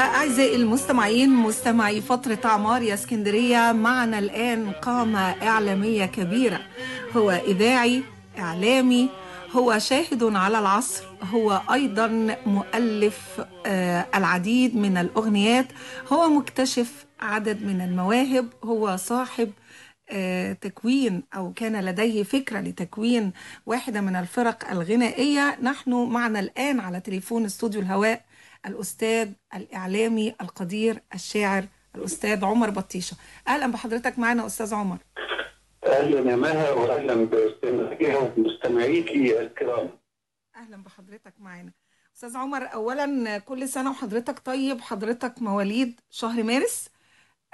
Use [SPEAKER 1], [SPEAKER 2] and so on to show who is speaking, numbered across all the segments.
[SPEAKER 1] أعزائي المستمعين مستمعي فترة أعمار يا اسكندرية معنا الآن قامة إعلامية كبيرة. هو إذاعي إعلامي هو شاهد على العصر هو أيضا مؤلف آه، العديد من الأغنيات. هو مكتشف عدد من المواهب هو صاحب آه، تكوين أو كان لديه فكرة لتكوين واحدة من الفرق الغنائية. نحن معنا الآن على تليفون استوديو الهواء الأستاذ الإعلامي القدير الشاعر الأستاذ عمر بطيشة. أهلا بحضرتك معنا أستاذ عمر.
[SPEAKER 2] أهلا يا مها واهلا باستماعيها ومستمعيكي الكرام.
[SPEAKER 1] أهلا بحضرتك معنا. أستاذ عمر أولا كل سنة وحضرتك طيب حضرتك مواليد شهر مارس؟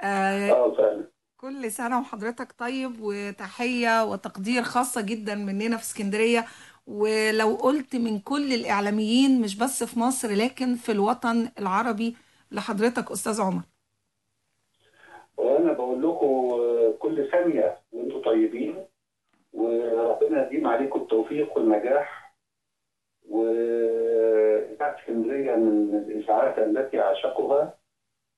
[SPEAKER 1] آه
[SPEAKER 2] فعلا.
[SPEAKER 1] كل سنة وحضرتك طيب وتحية وتقدير خاصة جدا مننا في اسكندرية ولو قلت من كل الإعلاميين مش بس في مصر لكن في الوطن العربي لحضرتك أستاذ عمر.
[SPEAKER 2] وأنا بقول لكم آه، كل ثانية وأنتم طيبين وربنا يديم عليكم التوفيق والنجاح. وإذاعة اسكندرية من الإذاعات التي أعشقها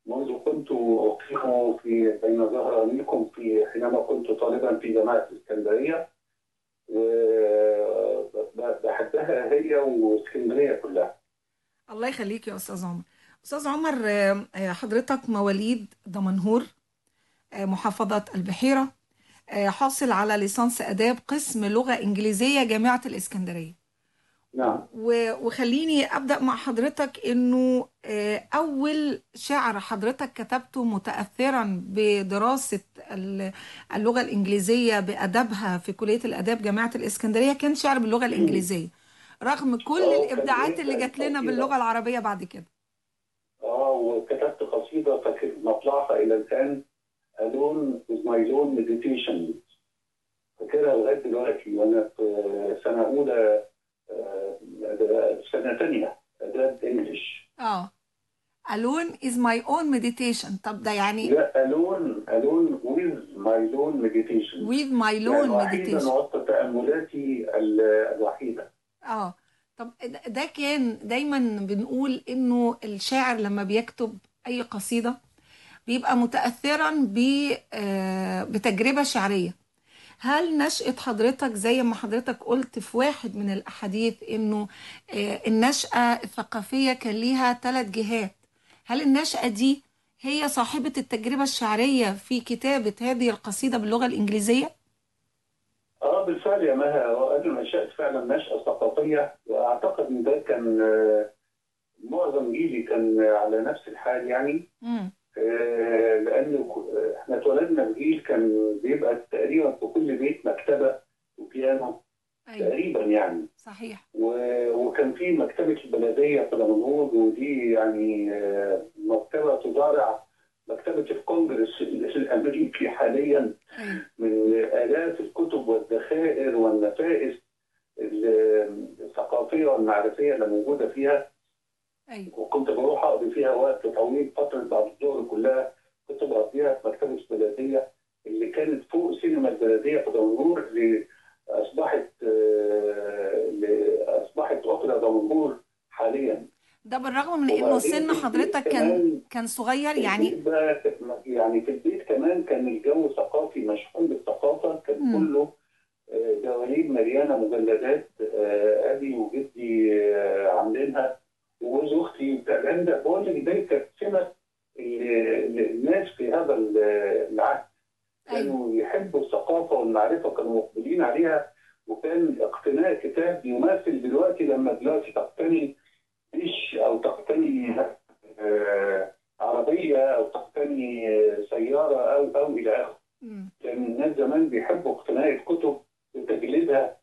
[SPEAKER 2] منذ كنت أقيم في بين ظهرانيكم في حينما كنت طالبا في جامعة الاسكندريه هي واسكندرية كلها.
[SPEAKER 1] الله يخليك يا أستاذ عمر. أستاذ عمر آه، آه، حضرتك مواليد دمنهور آه، محافظة البحيرة آه، حاصل على ليسانس آداب قسم لغة إنجليزية جامعة الإسكندرية.
[SPEAKER 2] نعم.
[SPEAKER 1] وخليني أبدأ مع حضرتك إنه آه، أول شعر حضرتك كتبته متأثرا بدراسة ال- اللغة الإنجليزية بأدبها في كلية الآداب جامعة الإسكندرية كان شعر باللغة الإنجليزية. رغم كل
[SPEAKER 2] آه،
[SPEAKER 1] الإبداعات
[SPEAKER 2] كان
[SPEAKER 1] اللي جات لنا
[SPEAKER 2] قصيدة.
[SPEAKER 1] باللغة العربية بعد كده.
[SPEAKER 2] آه وكتبت قصيدة فاكر مطلعها إلى الآن. Alone with my own meditation. فاكرها لغاية دلوقتي وأنا في سنة أولى آه، سنة ثانية أداب انجلش
[SPEAKER 1] آه. Alone is my own meditation. طب ده يعني
[SPEAKER 2] لا alone alone with my own meditation.
[SPEAKER 1] With my
[SPEAKER 2] يعني
[SPEAKER 1] own
[SPEAKER 2] وحيدا
[SPEAKER 1] meditation.
[SPEAKER 2] وسط تأملاتي ال- الوحيدة.
[SPEAKER 1] آه. طب ده- كان دايما بنقول إنه الشاعر لما بيكتب أي قصيدة بيبقى متأثرا ب آه، بتجربة شعرية. هل نشأة حضرتك زي ما حضرتك قلت في واحد من الأحاديث إنه آه، النشأة الثقافية كان ليها ثلاث جهات؟ هل النشأة دي هي صاحبة التجربة الشعرية في كتابة هذه القصيدة باللغة الإنجليزية؟
[SPEAKER 2] آه بالفعل يا مها. وأنا نشأت فعلا نشأة ثقافيه وأعتقد إن ده كان آه، معظم جيلي كان على نفس الحال يعني. آه، لأن ك- إحنا اتولدنا في جيل كان بيبقى تقريبا في كل بيت مكتبة وبيانو.
[SPEAKER 1] أيوه.
[SPEAKER 2] تقريبا يعني.
[SPEAKER 1] صحيح.
[SPEAKER 2] و- وكان في مكتبة البلدية في دمنهور ودي يعني آه، مكتبة تضارع مكتبة الكونجرس الأمريكي حاليا.
[SPEAKER 1] أيوه.
[SPEAKER 2] من آلاف الكتب والذخائر والنفائس. ال- الثقافية والمعرفية اللي موجودة فيها.
[SPEAKER 1] أيوه.
[SPEAKER 2] وكنت بروح أقضي فيها وقت طويل فترة بعد الظهر كلها كنت بقضيها في مكتبة البلدية اللي كانت فوق سينما البلدية في دمنهور اللي أصبحت آه، اللي أصبحت أوبرا دمنهور حاليا.
[SPEAKER 1] ده بالرغم من
[SPEAKER 2] وبعدين
[SPEAKER 1] سن حضرتك كان كان صغير يعني
[SPEAKER 2] يعني في البيت كمان كان الجو ثقافي مشحون بالثقافة كان
[SPEAKER 1] مم.
[SPEAKER 2] كله دواليب مليانة مجلدات آه، أبي وجدي آه، عاملينها. وجوز أختي بتاع ده بقول لك ده كانت ال- الناس في هذا ال- العهد
[SPEAKER 1] أيوه.
[SPEAKER 2] كانوا يحبوا الثقافة والمعرفة كانوا مقبلين عليها. وكان اقتناء كتاب يماثل دلوقتي لما دلوقتي تقتني ديش أو تقتني آه، عربية أو تقتني سيارة أو أو إلى آخره.
[SPEAKER 1] مم.
[SPEAKER 2] كان الناس زمان بيحبوا اقتناء الكتب. وتجليدها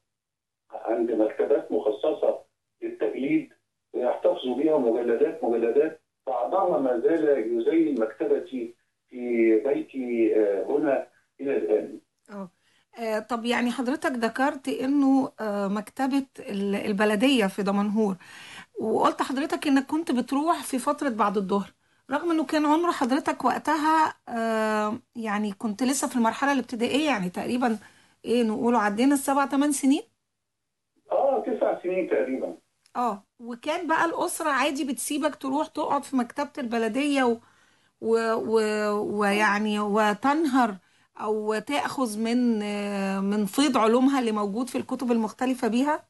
[SPEAKER 2] عند مكتبات مخصصة للتجليد ويحتفظوا بها مجلدات مجلدات. بعضها ما زال يزين مكتبتي في بيتي آه، هنا إلى الآن.
[SPEAKER 1] آه، طب يعني حضرتك ذكرت إنه آه، مكتبة ال- البلدية في دمنهور. وقلت حضرتك إنك كنت بتروح في فترة بعد الظهر. رغم إنه كان عمر حضرتك وقتها آه، يعني كنت لسه في المرحلة الابتدائية يعني تقريبا إيه نقوله عدينا السبع ثمان سنين؟
[SPEAKER 2] آه تسع سنين تقريبا.
[SPEAKER 1] آه وكان بقى الأسرة عادي بتسيبك تروح تقعد في مكتبة البلدية و... و... و... ويعني وتنهر أو تأخذ من من فيض علومها اللي موجود في الكتب المختلفة بيها؟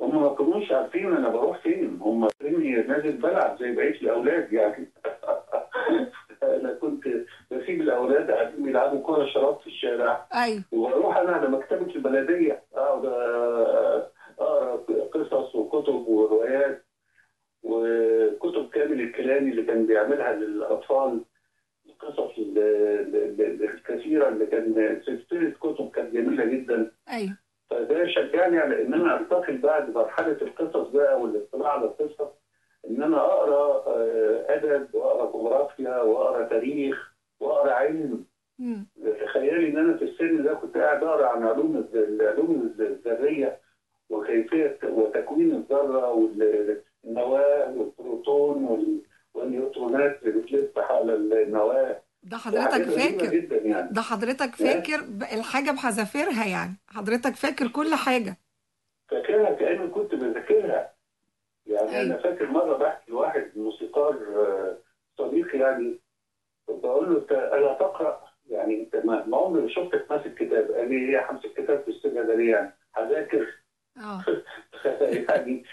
[SPEAKER 2] هم ما كانوش عارفين أنا بروح فين. هم فاكريني نازل بلعب زي بقية الأولاد يعني. أنا كنت بسيب الأولاد قاعدين بيلعبوا كورة شراب في الشارع.
[SPEAKER 1] أيوه.
[SPEAKER 2] وبروح أنا على مكتبة البلدية أقعد أقرأ قصص وكتب وروايات وكتب كامل الكيلاني اللي كان بيعملها للأطفال القصص ال- ال- ال- الكثيرة اللي كان سلسلة كتب كانت جميلة جدا.
[SPEAKER 1] أيوه.
[SPEAKER 2] فده شجعني على إن أنا أنتقل بعد مرحلة القصص بقى والاطلاع على القصص إن أنا أقرأ آه، أدب وأقرأ جغرافيا وأقرأ تاريخ. واقرا علم. تخيلي إن أنا في السن ده كنت قاعد اقرا عن علوم العلوم الذرية وكيفية وتكوين الذرة والنواه والبروتون وال- والنيوترونات اللي بتلف حول النواه
[SPEAKER 1] ده حضرتك فاكر؟
[SPEAKER 2] جدا يعني.
[SPEAKER 1] ده حضرتك فاكر الحاجة بحذافيرها يعني. حضرتك فاكر كل حاجة.
[SPEAKER 2] فاكرها كأني كنت بذاكرها. يعني
[SPEAKER 1] أيوة.
[SPEAKER 2] أنا فاكر مرة بحكي لواحد موسيقار آه، صديقي يعني بقول له انت الا تقرا يعني أنت ما عمري ما شفتك ماسك كتاب قال لي إيه همسك كتاب في السنة ده ليه يعني. هذاكر.
[SPEAKER 1] آه.
[SPEAKER 2] يعني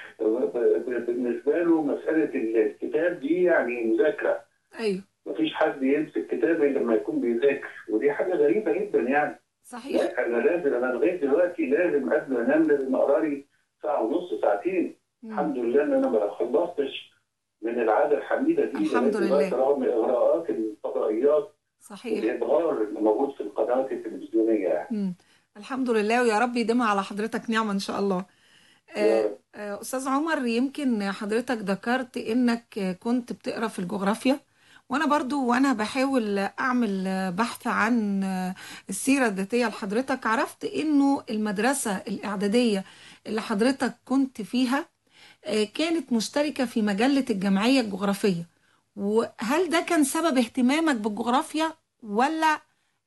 [SPEAKER 2] بالنسبة له مسألة الكتاب دي يعني مذاكرة.
[SPEAKER 1] أيوه.
[SPEAKER 2] مفيش حد يمسك كتاب إلا لما يكون بيذاكر ودي حاجة غريبة جدا يعني.
[SPEAKER 1] صحيح.
[SPEAKER 2] أنا لازم أنا لغاية دلوقتي لازم قبل ما أنام لازم أقرأ لي ساعة ونص ساعتين.
[SPEAKER 1] مم.
[SPEAKER 2] الحمد لله إن أنا ما خلصتش من العادة الحميدة دي.
[SPEAKER 1] الحمد لله.
[SPEAKER 2] رغم إغراءات الفضائيات
[SPEAKER 1] صحيح.
[SPEAKER 2] والابهار اللي موجود في القنوات التلفزيونية. يعني.
[SPEAKER 1] الحمد لله ويا رب يديمها على حضرتك نعمة إن شاء الله. آه،. آه، أستاذ عمر يمكن حضرتك ذكرت آه، كنت بتقرأ في الجغرافيا وأنا برضو وأنا بحاول أعمل آه، بحث عن السيرة الذاتية لحضرتك. عرفت إنه المدرسة الإعدادية اللي حضرتك كنت فيها آه، كانت مشتركة في مجلة الجمعية الجغرافية. وهل ده كان سبب اهتمامك بالجغرافيا ولا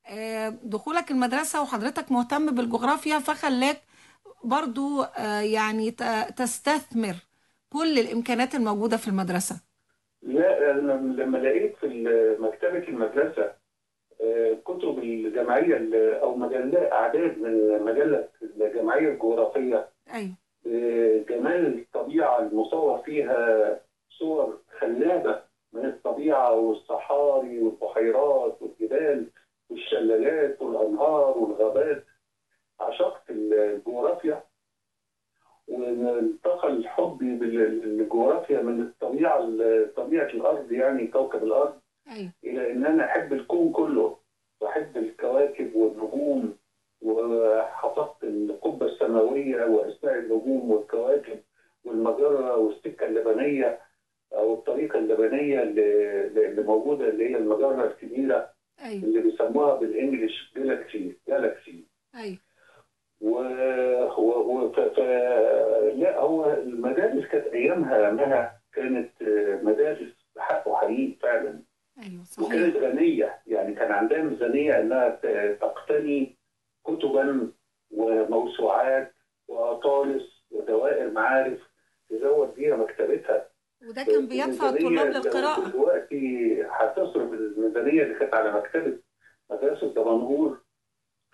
[SPEAKER 1] آه، دخولك المدرسة وحضرتك مهتم بالجغرافيا فخلاك برضو آه، يعني تستثمر كل الإمكانات الموجودة في المدرسة؟
[SPEAKER 2] لا أنا لما لقيت في مكتبة المدرسة آه، كتب الجمعية ال- أو مجلات أعداد من مجلة الجمعية الجغرافية
[SPEAKER 1] أيوة
[SPEAKER 2] جمال الطبيعة المصور فيها صور خلابة من الطبيعة والصحاري والبحيرات والجبال والشلالات والأنهار والغابات. عشقت الجغرافيا. وانتقل حبي بالجغرافيا من الطبيعة طبيعة الأرض يعني كوكب الأرض.
[SPEAKER 1] أيوة.
[SPEAKER 2] إلى إن أنا أحب الكون كله. وأحب الكواكب والنجوم. وحفظت القبة السماوية واسماء النجوم والكواكب والمجره والسكه اللبنيه أو الطريقة اللبنيه اللي, اللي موجوده اللي هي المجره الكبيره
[SPEAKER 1] أيوة
[SPEAKER 2] اللي بيسموها بالانجلش جالاكسي جالاكسي
[SPEAKER 1] أيوة
[SPEAKER 2] و... و... و... ف... ف... لا هو المدارس كانت ايامها انها كانت آه، مدارس بحق وحقيقي فعلا
[SPEAKER 1] أيوة صحيح
[SPEAKER 2] وكانت غنيه يعني كان عندها ميزانيه انها ت- تقتني كتبا وموسوعات واطالس ودوائر معارف تزود بيها مكتبتها
[SPEAKER 1] وده كان بيدفع الطلاب
[SPEAKER 2] الميزانية لو
[SPEAKER 1] للقراءة
[SPEAKER 2] دلوقتي هتصرف الميزانيه اللي كانت على مكتبة مدرسة دمنهور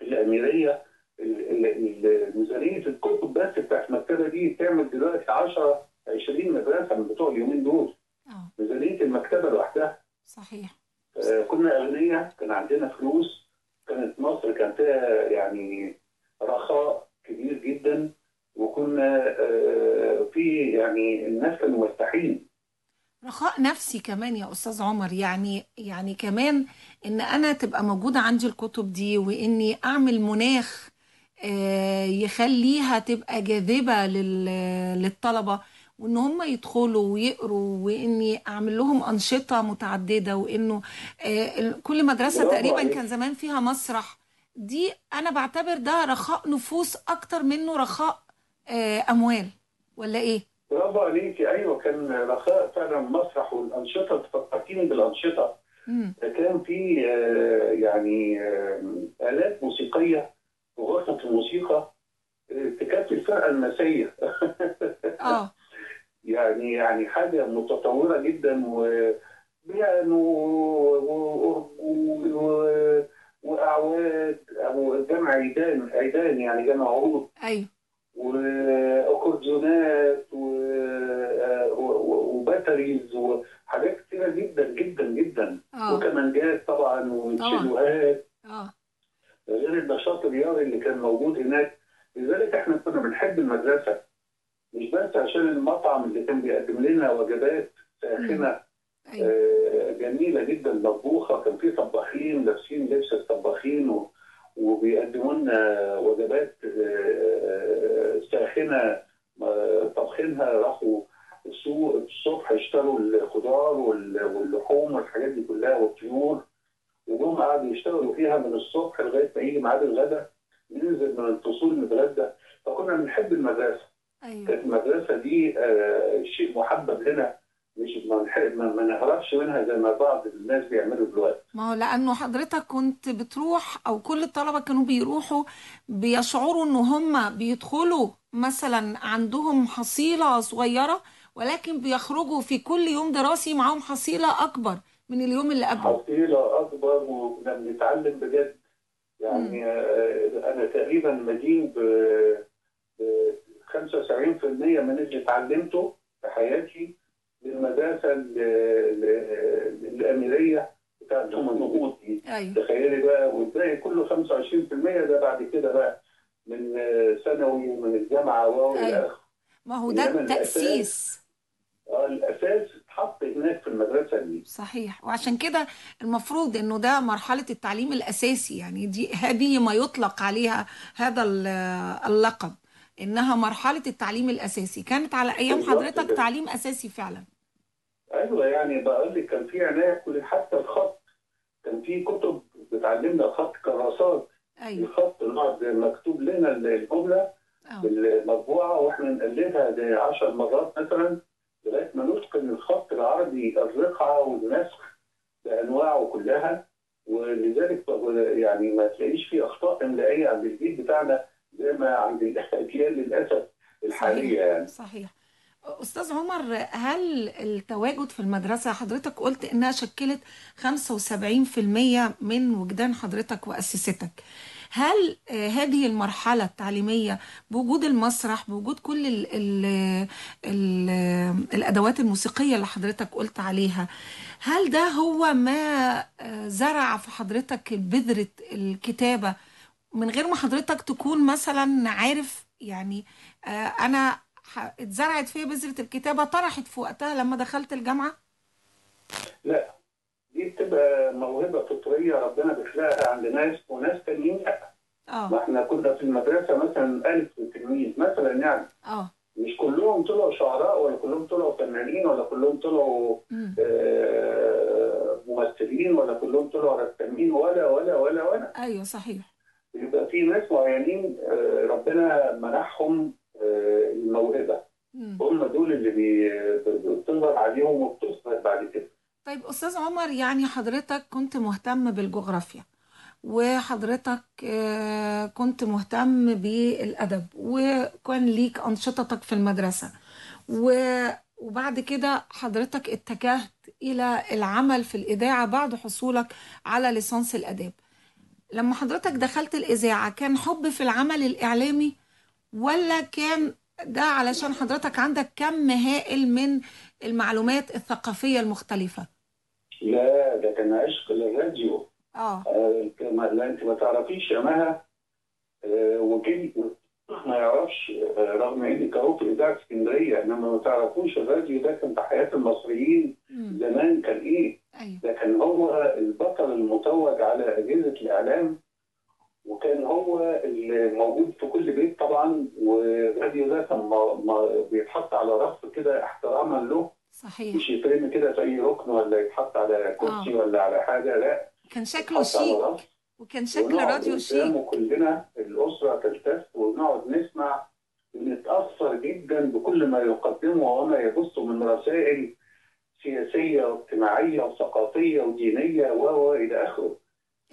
[SPEAKER 2] الأميرية ال- ال- ال- ميزانيه الكتب بس بتاعت المكتبة دي تعمل دلوقتي 10 20 مدرسة من بتوع اليومين دول.
[SPEAKER 1] آه.
[SPEAKER 2] ميزانية المكتبة لوحدها.
[SPEAKER 1] صحيح.
[SPEAKER 2] آه، كنا أغنياء كان عندنا فلوس كانت مصر كان فيها يعني رخاء كبير جدا وكنا آه، في يعني الناس كانوا مرتاحين.
[SPEAKER 1] رخاء نفسي كمان يا أستاذ عمر يعني يعني كمان إن أنا تبقى موجودة عندي الكتب دي وإني أعمل مناخ آه، يخليها تبقى جاذبة لل- للطلبة وإن هم يدخلوا ويقروا وإني أعمل لهم أنشطة متعددة وإنه آه، كل مدرسة
[SPEAKER 2] برافو
[SPEAKER 1] تقريبا. كان زمان فيها مسرح دي أنا بعتبر ده رخاء نفوس أكتر منه رخاء آه، أموال ولا إيه؟
[SPEAKER 2] برافو عليكي أيوه كان رخاء فعلا مسرح والأنشطة تفكرتيني
[SPEAKER 1] بالأنشطة.
[SPEAKER 2] كان في آه، يعني آه، آلات موسيقية وغرفة الموسيقى آه، تكفي الفرقة المسية.
[SPEAKER 1] آه.
[SPEAKER 2] يعني يعني حاجة متطورة جدا وبيانو و- و- و- وأعواد أو جمع عيدان عيدان يعني جمع عروض.
[SPEAKER 1] أيوه.
[SPEAKER 2] واكورديونات و- و- وباتريز وحاجات كتيرة جدا جدا جدا.
[SPEAKER 1] آه.
[SPEAKER 2] وكمانجات طبعا وشيلوهات
[SPEAKER 1] آه.
[SPEAKER 2] غير النشاط الرياضي اللي كان موجود هناك. لذلك إحنا كنا بنحب المدرسة. مش بس عشان المطعم اللي كان بيقدم لنا وجبات ساخنة
[SPEAKER 1] أيوه.
[SPEAKER 2] آه، جميلة جدا. مطبوخه كان في طباخين لابسين لبس الطباخين و- وبيقدموا لنا وجبات آه، ساخنة آه، طبخينها. راحوا السوق الصبح اشتروا الخضار وال- واللحوم والحاجات دي كلها والطيور وجم قعدوا يشتغلوا فيها من الصبح لغاية ما يجي ميعاد الغداء ننزل من الفصول نتغدى. فكنا بنحب المدرسة.
[SPEAKER 1] أيوه.
[SPEAKER 2] كانت المدرسة دي آه، شيء محبب لنا. مش ما نهربش منها زي ما بعض الناس بيعملوا دلوقتي.
[SPEAKER 1] ما هو لأنه حضرتك كنت بتروح أو كل الطلبة كانوا بيروحوا بيشعروا إن هم بيدخلوا مثلا عندهم حصيلة صغيرة ولكن بيخرجوا في كل يوم دراسي معاهم حصيلة أكبر من اليوم اللي قبله.
[SPEAKER 2] حصيلة أكبر وكنا بنتعلم بجد. يعني آه، أنا تقريبا مدين ب ب 75% من اللي اتعلمته في حياتي للمدرسه ال- ال- الأميرية بتاعت أم النهوض دي.
[SPEAKER 1] أيوه.
[SPEAKER 2] تخيلي بقى والباقي كله 25% ده بعد كده بقى من آه، ثانوي ومن الجامعة والى
[SPEAKER 1] أيوة.
[SPEAKER 2] آخره.
[SPEAKER 1] ما هو ده
[SPEAKER 2] إنما الأساس-
[SPEAKER 1] تأسيس.
[SPEAKER 2] آه، الأساس اتحط هناك في المدرسة دي.
[SPEAKER 1] صحيح. وعشان كده المفروض إنه ده مرحلة التعليم الأساسي. يعني دي هذه ما يطلق عليها هذا ال- اللقب إنها مرحلة التعليم الأساسي. كانت على
[SPEAKER 2] بالظبط
[SPEAKER 1] حضرتك. تعليم أساسي فعلا؟
[SPEAKER 2] أيوه يعني بقول لك كان في عنايه كل حتى الخط. كان في كتب بتعلمنا الخط كراسات.
[SPEAKER 1] أيوه.
[SPEAKER 2] الخط نقعد مكتوب لنا الجملة
[SPEAKER 1] أه.
[SPEAKER 2] بالمطبوعه وإحنا نقلدها زي 10 مرات مثلا. ما نتقن الخط العربي الرقعة والنسخ بأنواعه كلها ولذلك يعني ما تلاقيش في أخطاء املائيه عند الجيل بتاعنا زي ما عند الأجيال للأسف الحالية يعني.
[SPEAKER 1] صحيح. أستاذ عمر هل التواجد في المدرسة حضرتك قلت إنها شكلت 75% من وجدان حضرتك وأسستك. هل آه، هذه المرحلة التعليمية بوجود المسرح بوجود كل ال ال ال الأدوات الموسيقية اللي حضرتك قلت عليها هل ده هو ما آه، زرع في حضرتك بذرة الكتابة من غير ما حضرتك تكون مثلا عارف يعني آه، أنا اتزرعت فيا بذرة الكتابة طرحت في وقتها لما دخلت الجامعة؟
[SPEAKER 2] لا. دي بتبقى موهبة فطرية ربنا بيخلقها عند ناس وناس تانيين لأ.
[SPEAKER 1] آه.
[SPEAKER 2] ما إحنا كنا في المدرسة مثلا ألف تلميذ مثلا يعني.
[SPEAKER 1] آه.
[SPEAKER 2] مش كلهم طلعوا شعراء ولا كلهم طلعوا فنانين ولا كلهم طلعوا. آه، ممثلين ولا كلهم طلعوا رسامين ولا ولا ولا ولا.
[SPEAKER 1] أيوه صحيح.
[SPEAKER 2] يبقى في ناس معينين آه، ربنا منحهم آه،
[SPEAKER 1] الموهبة.
[SPEAKER 2] هم دول اللي بي- بتظهر عليهم وبتثبت بعد كده
[SPEAKER 1] أستاذ عمر يعني حضرتك كنت مهتم بالجغرافيا وحضرتك آه، كنت مهتم بالأدب وكان ليك أنشطتك في المدرسة وبعد كده حضرتك اتجهت إلى العمل في الإذاعة بعد حصولك على ليسانس الآداب. لما حضرتك دخلت الإذاعة كان حب في العمل الإعلامي ولا كان ده علشان حضرتك عندك كم هائل من المعلومات الثقافية المختلفة؟
[SPEAKER 2] لا ده كان عشق للراديو
[SPEAKER 1] آه
[SPEAKER 2] آه، كما لا أنت ما تعرفيش يا مها آه، وجيل ما يعرفش آه، رغم اني كروت اذاعه اسكندرية إنما ما تعرفوش الراديو ده كان في حياة المصريين
[SPEAKER 1] مم.
[SPEAKER 2] زمان كان إيه؟
[SPEAKER 1] أيوه
[SPEAKER 2] ده كان هو البطل المتوج على اجهزه الإعلام وكان هو الموجود في كل بيت طبعا والراديو ده كان ما- ما- بيتحط على رف كده احتراما له
[SPEAKER 1] صحيح.
[SPEAKER 2] مش يترمي كده في أي ركن ولا يتحط على كرسي ولا على حاجة لا.
[SPEAKER 1] كان شكله شيك. وكان شكل راديو شيك.
[SPEAKER 2] قدامه كلنا الأسرة تلتف ونقعد نسمع ونتأثر جدا بكل ما يقدمه وما يبث من رسائل سياسية واجتماعية وثقافية ودينية و و إلى آخره.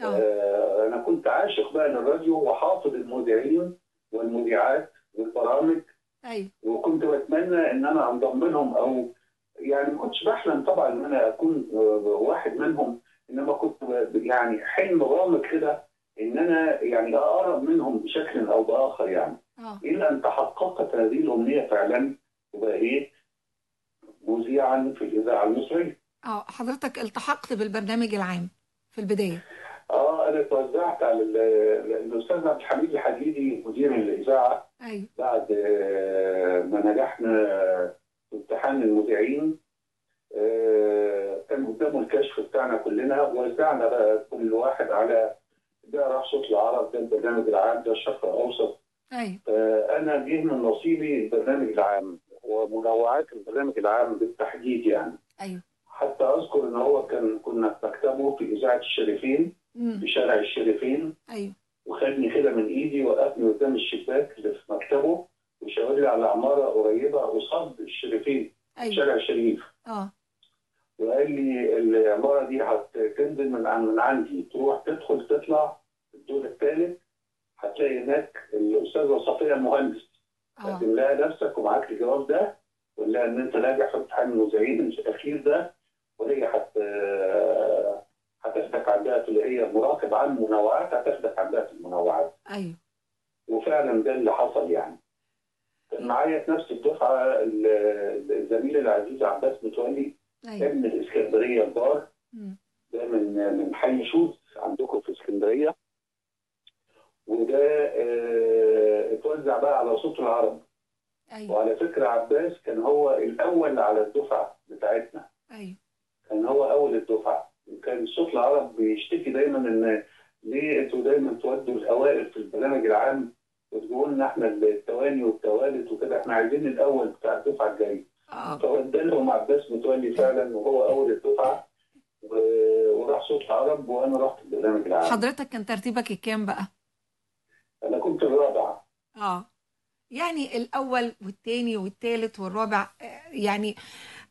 [SPEAKER 1] آه.
[SPEAKER 2] آه أنا كنت عاشق بقى للراديو وحافظ المذيعين والمذيعات والبرامج.
[SPEAKER 1] أيوه.
[SPEAKER 2] وكنت بتمنى إن أنا أنضم لهم أو يعني ما كنتش بحلم طبعا إن أنا أكون واحد منهم إنما كنت يعني حلم غامض كده إن أنا يعني أقرب منهم بشكل أو بآخر يعني.
[SPEAKER 1] آه.
[SPEAKER 2] إلى أن تحققت هذه الأمنية فعلا وبقى إيه مذيعا في الإذاعة المصرية.
[SPEAKER 1] آه حضرتك التحقت بالبرنامج العام في البداية.
[SPEAKER 2] آه أنا توزعت على ال- الأستاذ عبد الحميد الحديدي مدير الإذاعة.
[SPEAKER 1] أيوه
[SPEAKER 2] بعد ما نجحنا امتحان المذيعين آه، كان قدامه الكشف بتاعنا كلنا وزعنا بقى كل واحد على ده راح صوت العرب ده البرنامج العام ده الشرق الأوسط.
[SPEAKER 1] أيوه.
[SPEAKER 2] فانا جه من نصيبي البرنامج العام ومنوعات البرنامج العام بالتحديد يعني.
[SPEAKER 1] أيوه.
[SPEAKER 2] حتى أذكر إن هو كان كنا في مكتبه في إذاعة الشريفين في شارع الشريفين.
[SPEAKER 1] أيوه.
[SPEAKER 2] وخدني كده من إيدي وقفني قدام الشباك اللي في مكتبه. وشاور لي على عمارة قريبة قصاد الشريفين
[SPEAKER 1] أيوه.
[SPEAKER 2] شارع الشريف
[SPEAKER 1] آه.
[SPEAKER 2] وقال لي العمارة دي هتنزل من من عندي. تروح تدخل تطلع الدور الثالث هتلاقي هناك الاستاذه صفيه المهندس.
[SPEAKER 1] آه.
[SPEAKER 2] قدم لها نفسك ومعاك الجواب ده وقول لها إن أنت ناجح في امتحان المذيعين الأخير ده وهي هت هتاخدك عندها تلاقيه مراقب عن منوعات هتاخدك عندها في المنوعات.
[SPEAKER 1] أيوه.
[SPEAKER 2] وفعلا ده اللي حصل يعني. معايا في نفس الدفعة ال- الزميل العزيز عباس متولي كان من الإسكندرية البار. ده من من حي شوز عندكم في إسكندرية. وده آه، اتوزع بقى على صوت العرب.
[SPEAKER 1] أيوه.
[SPEAKER 2] وعلى فكرة عباس كان هو الأول على الدفعة بتاعتنا.
[SPEAKER 1] أيوه.
[SPEAKER 2] كان هو أول الدفعة. وكان صوت العرب بيشتكي دايما إن ليه أنتوا دايما تودوا الأوائل في البرنامج العام وتقولوا لنا إحنا التواني والتوالت وكده إحنا عايزين الأول بتاع الدفعة الجايه
[SPEAKER 1] آه.
[SPEAKER 2] فودى لهم عباس متولي فعلا وهو أول الدفعة وراح صوت العرب وأنا رحت البرنامج العام.
[SPEAKER 1] حضرتك كان ترتيبك الكام بقى؟
[SPEAKER 2] أنا كنت الرابع.
[SPEAKER 1] آه. يعني الأول والتاني والتالت والرابع آه، يعني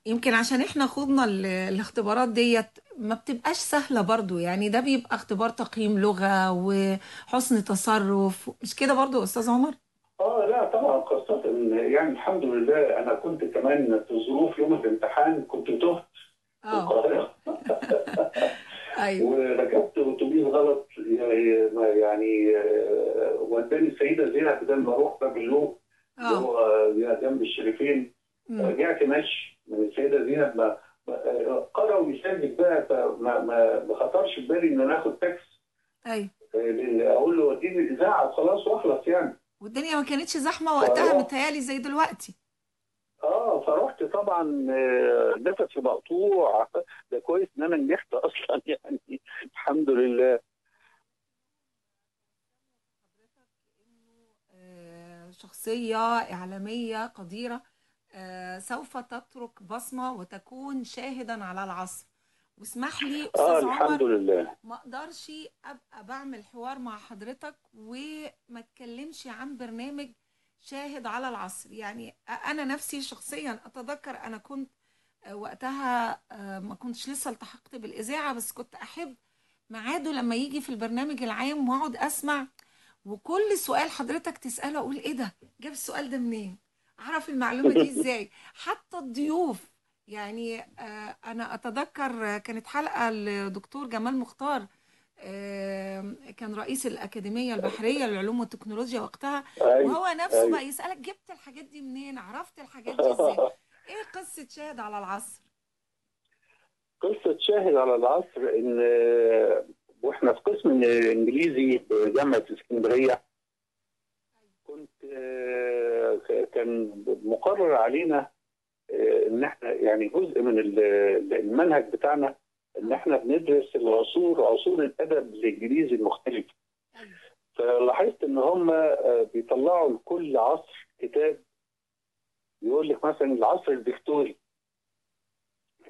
[SPEAKER 1] يمكن عشان إحنا خضنا ال- الاختبارات ديت ما بتبقاش سهلة برضو. يعني ده بيبقى اختبار تقييم لغة وحسن تصرف. مش كده برضو يا أستاذ عمر؟
[SPEAKER 2] آه لا طبعا خاصة يعني الحمد لله أنا كنت كمان في ظروف يوم الامتحان كنت تهت في
[SPEAKER 1] آه.
[SPEAKER 2] القاهرة.
[SPEAKER 1] أيوه.
[SPEAKER 2] وركبت أتوبيس غلط. يعني يعني آه، وداني السيدة زينب بدل ما أروح باب اللوق اللي
[SPEAKER 1] آه.
[SPEAKER 2] هو جنب الشريفين. رجعت ماشي. من السيدة زينب ما ما- قرأوا يسلك بقى فما ما ما خطرش في بالي إن أنا آخد تاكس
[SPEAKER 1] أيوه.
[SPEAKER 2] آه، أقول له وديني الإذاعة وخلاص وأخلص يعني.
[SPEAKER 1] والدنيا ما كانتش زحمة وقتها
[SPEAKER 2] آه.
[SPEAKER 1] متهيألي زي دلوقتي.
[SPEAKER 2] آه فرحت طبعا آه، نفسي مقطوع. ده كويس إن أنا نجحت أصلا يعني. الحمد لله.
[SPEAKER 1] آه، شخصية إعلامية قديرة. آه، سوف تترك بصمة وتكون شاهدا على العصر. واسمح لي
[SPEAKER 2] آه
[SPEAKER 1] أستاذ
[SPEAKER 2] الحمد
[SPEAKER 1] عمر
[SPEAKER 2] لله.
[SPEAKER 1] ما أقدرش أبقى بعمل حوار مع حضرتك وما أتكلمش عن برنامج شاهد على العصر. يعني أنا نفسي شخصيا أتذكر أنا كنت آه، وقتها آه، ما كنتش لسه التحقت بالإذاعة بس كنت أحب ميعاده لما يجي في البرنامج العام وأقعد أسمع. وكل سؤال حضرتك تسأله أقول إيه ده؟ جاب السؤال ده منين؟ أعرف المعلومة دي إزاي حتى الضيوف يعني آه، أنا أتذكر كانت حلقة لدكتور جمال مختار آه، كان رئيس الأكاديمية البحرية للعلوم والتكنولوجيا وقتها
[SPEAKER 2] أيوة.
[SPEAKER 1] وهو نفسه
[SPEAKER 2] أيوة.
[SPEAKER 1] بقى يسألك جبت الحاجات دي منين عرفت الحاجات دي إزاي إيه قصة شاهد على العصر
[SPEAKER 2] قصة شاهد على العصر إن آه، وإحنا في قسم الانجليزي بجامعه اسكندرية كنت آه، كان مقرر علينا آه، إن إحنا يعني جزء من ال- المنهج بتاعنا إن إحنا بندرس العصور عصور الأدب الانجليزي المختلف فلاحظت إن هم آه، بيطلعوا لكل عصر كتاب يقول لك مثلا العصر الفيكتوري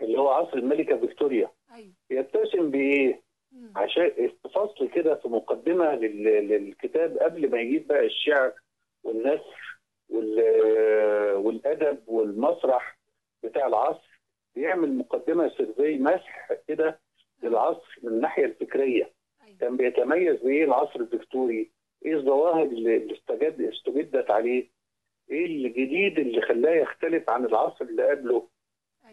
[SPEAKER 2] اللي هو عصر الملكة فيكتوريا
[SPEAKER 1] أيوه
[SPEAKER 2] يتسم بإيه؟
[SPEAKER 1] مم.
[SPEAKER 2] عشان فصل كده في مقدمة لل- للكتاب قبل ما يجيب بقى الشعر والنثر وال- والأدب والمسرح بتاع العصر بيعمل مقدمة survey مسح كده للعصر من الناحية الفكرية
[SPEAKER 1] أيوه
[SPEAKER 2] كان بيتميز بإيه العصر الفيكتوري؟ إيه الظواهر اللي استجد استجدت عليه؟ إيه الجديد اللي خلاه يختلف عن العصر اللي قبله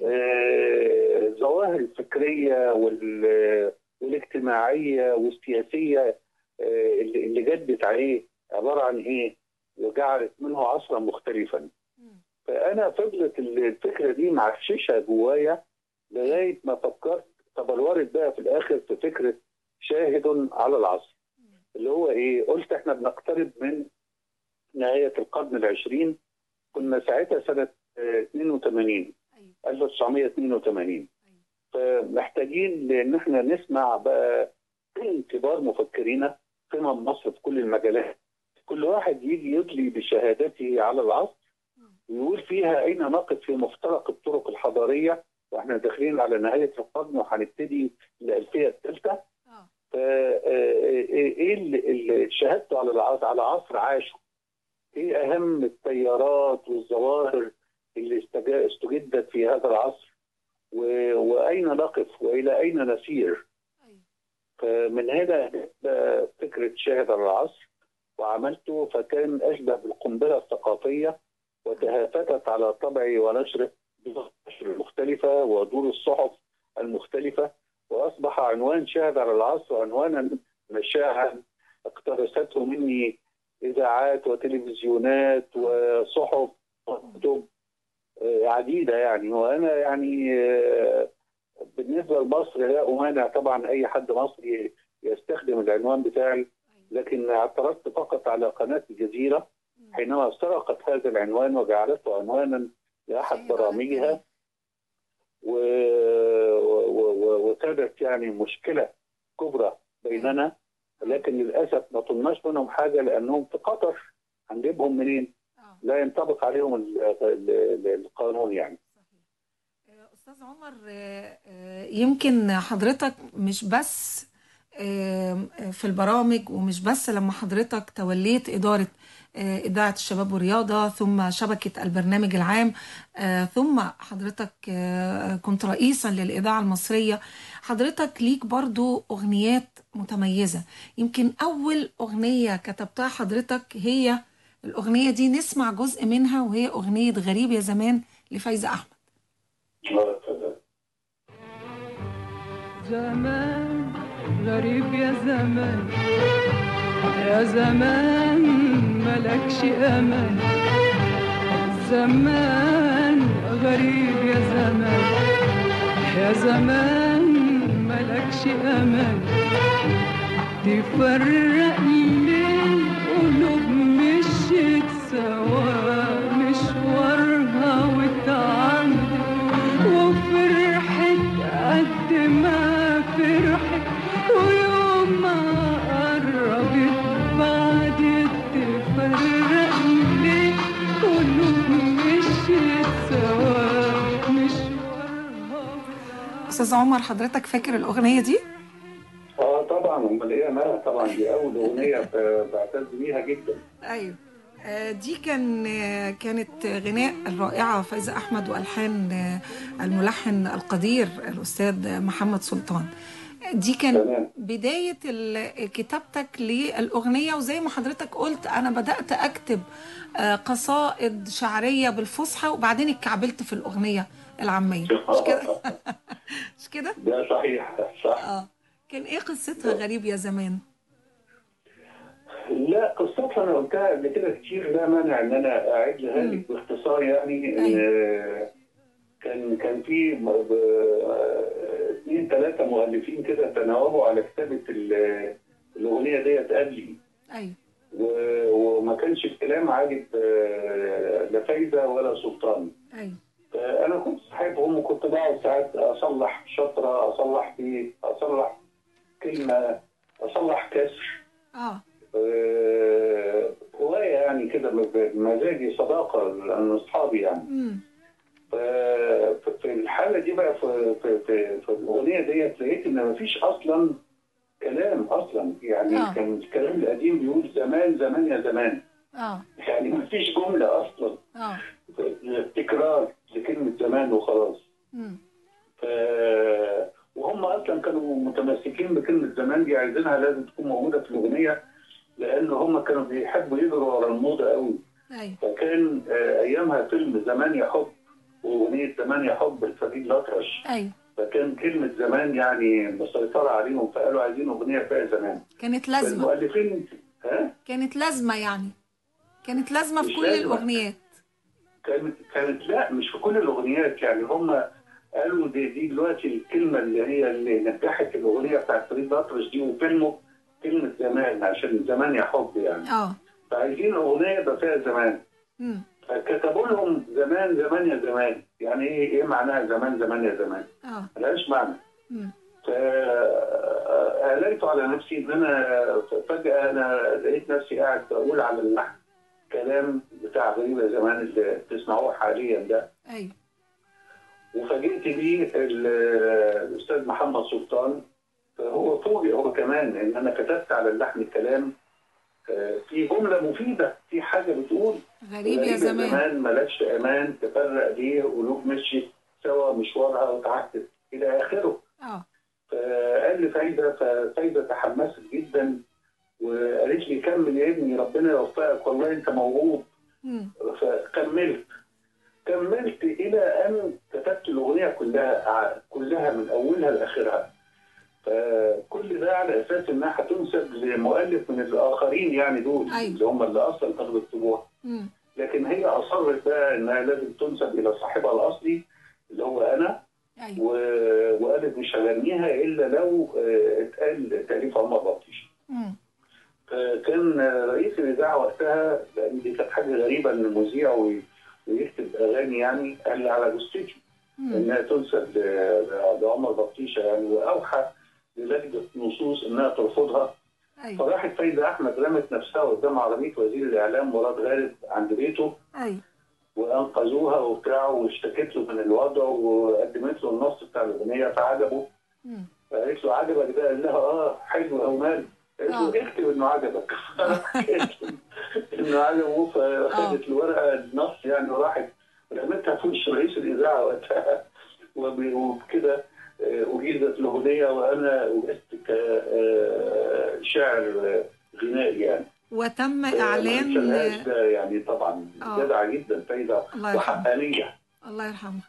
[SPEAKER 2] آه، الظواهر الفكريه وال- والاجتماعية والسياسية آه، اللي اللي جدت عليه عبارة عن إيه؟ وجعلت منه عصرا مختلفا. فأنا فضلت الفكرة دي معششة جوايا لغاية ما فكرت تبلورت بقى في الآخر في فكرة شاهد على العصر. اللي هو إيه؟ قلت إحنا بنقترب من نهاية القرن العشرين كنا ساعتها سنة آه، 82 1982 فمحتاجين لإن إحنا نسمع بقى كبار مفكرين قمم مصر في كل المجالات كل واحد يجي يدلي بشهادته على العصر ويقول فيها أين نقف في مفترق الطرق الحضارية وإحنا داخلين على نهاية القرن وهنبتدي الألفية الثالثة. فا آه، إيه اللي شهادته على العصر على عصر عاشه إيه أهم التيارات والظواهر اللي استجدت في هذا العصر؟ وأين نقف؟ وإلى أين نسير؟ فمن هنا فكرة شاهد على العصر. وعملته فكان اشبه بالقنبله الثقافية وتهافتت على طبعي ونشره بنشر المختلفة ودور الصحف المختلفة وأصبح عنوان شاهد العصر عنوانا مشاعا اقتبسته مني إذاعات وتلفزيونات وصحف وكتب آه، عديدة يعني. وأنا يعني آه، بالنسبة لمصر لا أمانع طبعا أي حد مصري يستخدم العنوان بتاعي. لكن اعترضت فقط على قناة الجزيرة حينما سرقت هذا العنوان وجعلته عنوانا لأحد برامجها. و... و... وكانت يعني مشكلة كبرى بيننا لكن للأسف ما طلناش منهم حاجة لأنهم في قطر. هنجيبهم منين؟ لا ينطبق عليهم ال- ال- ال- القانون يعني.
[SPEAKER 1] أستاذ عمر آه، آه، يمكن حضرتك مش بس آه، في البرامج ومش بس لما حضرتك توليت إدارة آه، إذاعة الشباب والرياضة ثم شبكة البرنامج العام آه، ثم حضرتك آه، كنت رئيسا للإذاعة المصرية حضرتك ليك برضو أغنيات متميزة يمكن أول أغنية كتبتها حضرتك هي الأغنية دي نسمع جزء منها وهي أغنية غريب يا زمان لفايزة أحمد.
[SPEAKER 3] زمان غريب يا زمان. يا زمان ملكش أمان. زمان غريب يا زمان. يا زمان ملكش أمان. تفرق ليه
[SPEAKER 1] أستاذ عمر حضرتك فاكر الأغنية دي؟
[SPEAKER 2] آه طبعا. أمال إيه؟ مالها طبعا دي أول أغنية بعتز بيها جدا.
[SPEAKER 1] أيوه. آه، دي كان كانت غناء الرائعة فايزة أحمد وألحان آه، الملحن القدير الأستاذ محمد سلطان. دي كان
[SPEAKER 2] تمام.
[SPEAKER 1] بداية كتابتك للأغنية وزي ما حضرتك قلت أنا بدأت أكتب آه، قصائد شعرية بالفصحى وبعدين اتكعبلت في الأغنية. العامية. مش كده؟ مش كده؟
[SPEAKER 2] ده صحيح صح.
[SPEAKER 1] آه. كان إيه قصتها غريب يا زمان؟
[SPEAKER 2] لا قصتها أنا قلتها قبل كده كتير لا مانع إن أنا اعيدها لك باختصار يعني إن كان كان في اثنين ثلاثة مؤلفين كده تناوبوا على كتابة ال- الأغنية ديت قبلي. أيوه. وما كانش الكلام عاجب آه، لا فايده ولا سلطان
[SPEAKER 1] أيوه
[SPEAKER 2] أنا كنت صاحبهم وكنت بقعد ساعات اصلح شطره اصلح بيت اصلح كلمه اصلح كسر
[SPEAKER 1] آه
[SPEAKER 2] آه، هوايه يعني كده بمزاجي صداقه لأن اصحابي يعني
[SPEAKER 1] امم
[SPEAKER 2] ف- في الحاله دي بقى في في في, في الاغنيه ديت لقيت ان مفيش أصلا كلام أصلا يعني
[SPEAKER 1] آه.
[SPEAKER 2] كان الكلام القديم بيقول زمان زمان يا زمان
[SPEAKER 1] آه
[SPEAKER 2] يعني مفيش جمله أصلا
[SPEAKER 1] آه
[SPEAKER 2] تكرار لكلمه زمان وخلاص
[SPEAKER 1] امم
[SPEAKER 2] ف... وهم أصلا كانوا متمسكين بكلمه زمان دي عايزينها لازم تكون موجوده في الاغنيه لأن هم كانوا بيحبوا يجروا ورا الموضه قوي
[SPEAKER 1] أيوه
[SPEAKER 2] فكان آه، ايامها فيلم زمان يا حب واغنيه زمان يا حب الفريد الأطرش
[SPEAKER 1] أيوه
[SPEAKER 2] فكان كلمه زمان يعني مسيطره عليهم فقالوا عايزين أغنية فيها زمان.
[SPEAKER 1] كانت لازمة.
[SPEAKER 2] المؤلفين ها؟
[SPEAKER 1] كانت لازمة يعني. كانت لازمة في كل
[SPEAKER 2] لازمة.
[SPEAKER 1] الأغنيات.
[SPEAKER 2] كانت كانت لا مش في كل الأغنيات يعني. هم قالوا دي, دي دلوقتي الكلمة اللي هي اللي نجحت الأغنية بتاعت فريد الأطرش دي وفيلمه كلمة زمان عشان زمان يا حب يعني.
[SPEAKER 1] آه.
[SPEAKER 2] فعايزين أغنية يبقى فيها زمان.
[SPEAKER 1] امم
[SPEAKER 2] فكتبوا لهم زمان زمان يا زمان. يعني إيه إيه معناها زمان زمان يا زمان؟
[SPEAKER 1] آه.
[SPEAKER 2] ملهاش معنى.
[SPEAKER 1] امم
[SPEAKER 2] فقلقت على نفسي إن أنا فجأة أنا لقيت نفسي قاعد بقول على اللحن كلام بتاع غريبه زمان اللي بتسمعوه حاليا ده.
[SPEAKER 1] أيوه.
[SPEAKER 2] وفاجئت بيه ال- الأستاذ محمد سلطان. فهو فوجئ هو كمان إن أنا كتبت على اللحن الكلام آه، في جملة مفيدة في حاجة بتقول
[SPEAKER 1] غريب يا زمان.
[SPEAKER 2] زمان ملكش أمان تفرق ليه قلوب مشيت سوا مشوارها وتعدت إلى آخره.
[SPEAKER 1] آه.
[SPEAKER 2] فقال لي فايده ففايده تحمست جدا وقالت لي كمل يا ابني ربنا يوفقك والله أنت موهوب. فكملت كملت إلى أن كتبت الأغنية كلها كلها من أولها لآخرها. فكل ده على أساس إنها هتنسب لمؤلف من الآخرين يعني دول
[SPEAKER 1] أيوة.
[SPEAKER 2] اللي هم اللي أصلا كانوا بيكتبوها لكن هي أصرت بقى إنها لازم تنسب إلى صاحبها الأصلي اللي هو
[SPEAKER 1] أنا.
[SPEAKER 2] و- وقالت مش هغنيها إلا لو آه، اتقال تأليف عمر بطيش
[SPEAKER 1] امم
[SPEAKER 2] فكان رئيس الإذاعة وقتها لأن دي كانت حاجة غريبة إن المذيع وي- ويكتب أغاني يعني قال على جثتي. إنها تنسب لعمر بطيشه يعني وأوحى للجنة نصوص إنها ترفضها.
[SPEAKER 1] أيوه.
[SPEAKER 2] فراحت فايده أحمد رمت نفسها قدام عربية وزير الإعلام مراد غالب عند بيته.
[SPEAKER 1] أيوه.
[SPEAKER 2] وأنقذوها وبتاع واشتكت له من الوضع وقدمت له النص بتاع الأغنية فعجبه. فقالت له عجبك ده قال لها آه حلو أو مال. قالت
[SPEAKER 1] آه.
[SPEAKER 2] له اكتب إنه عجبك؟ إنه عجبه فخدت الورقة النص يعني وراحت رمتها في وش رئيس الإذاعة وقتها. وب- وبكده آه، أجيزت الأغنية وأنا وجدت كشاعر غنائي يعني.
[SPEAKER 1] وتم
[SPEAKER 2] ما إعلان يعني طبعا
[SPEAKER 1] آه.
[SPEAKER 2] جدعة جدا فايده وحقانية
[SPEAKER 1] الله يرحمه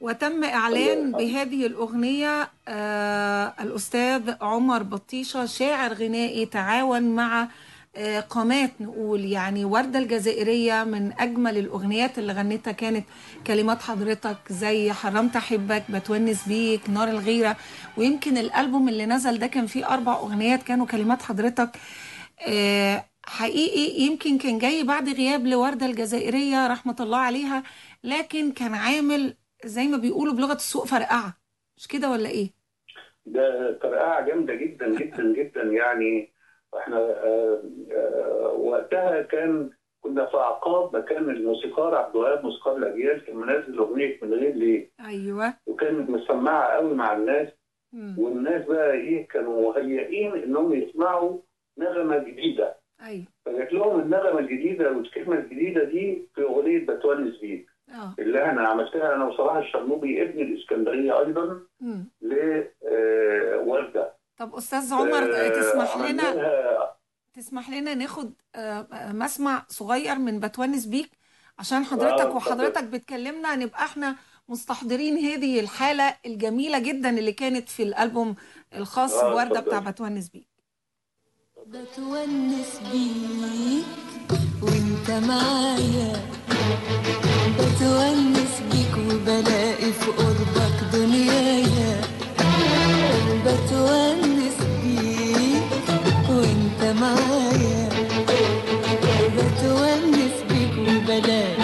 [SPEAKER 1] وتم
[SPEAKER 2] يرحمه.
[SPEAKER 1] بهذه الأغنية آه الأستاذ عمر بطيشة شاعر غنائي تعاون مع آه قامات نقول يعني وردة الجزائرية من أجمل الأغنيات اللي غنتها كانت كلمات حضرتك زي حرمت أحبك بتونس بيك نار الغيرة ويمكن الألبوم اللي نزل ده كان فيه أربع أغنيات كانوا كلمات حضرتك آه حقيقي يمكن كان جاي بعد غياب لوردة الجزائرية رحمة الله عليها لكن كان عامل زي ما بيقولوا بلغة السوق فرقعة. مش كده ولا إيه؟
[SPEAKER 2] ده فرقعة جامدة جدا جدا جدا. يعني إحنا آه، آه، وقتها كان كنا في أعقاب مكان الموسيقار عبد الوهاب موسيقار الأجيال كان منزل أغنية من غير ليه.
[SPEAKER 1] أيوه.
[SPEAKER 2] وكانت مسمعه قوي مع الناس.
[SPEAKER 1] مم.
[SPEAKER 2] والناس بقى إيه كانوا مهيئين إنهم يسمعوا نغمة جديدة.
[SPEAKER 1] أيوه.
[SPEAKER 2] فجات لهم النغمة الجديدة والكلمة الجديدة دي في أغنية بتونس بيك
[SPEAKER 1] آه.
[SPEAKER 2] اللي أنا عملتها أنا وصلاح الشرنوبي ابن الإسكندرية أيضا
[SPEAKER 1] مم.
[SPEAKER 2] لورده
[SPEAKER 1] طب أستاذ عمر
[SPEAKER 2] آه،
[SPEAKER 1] تسمح لنا تسمح لنا ناخد آه، آه، مسمع صغير من بتونس بيك عشان حضرتك
[SPEAKER 2] آه،
[SPEAKER 1] وحضرتك بتكلمنا نبقى إحنا مستحضرين هذه الحالة الجميلة جدا اللي كانت في الألبوم الخاص
[SPEAKER 2] آه،
[SPEAKER 1] بوردة
[SPEAKER 2] اتفضل.
[SPEAKER 1] بتاع بتونس بيك
[SPEAKER 4] بتونس بيك وانت معايا. بتونس بيك وبلاقي في قربك دنيايا. بتونس بيك وانت معايا. بتونس بيك وبلاقي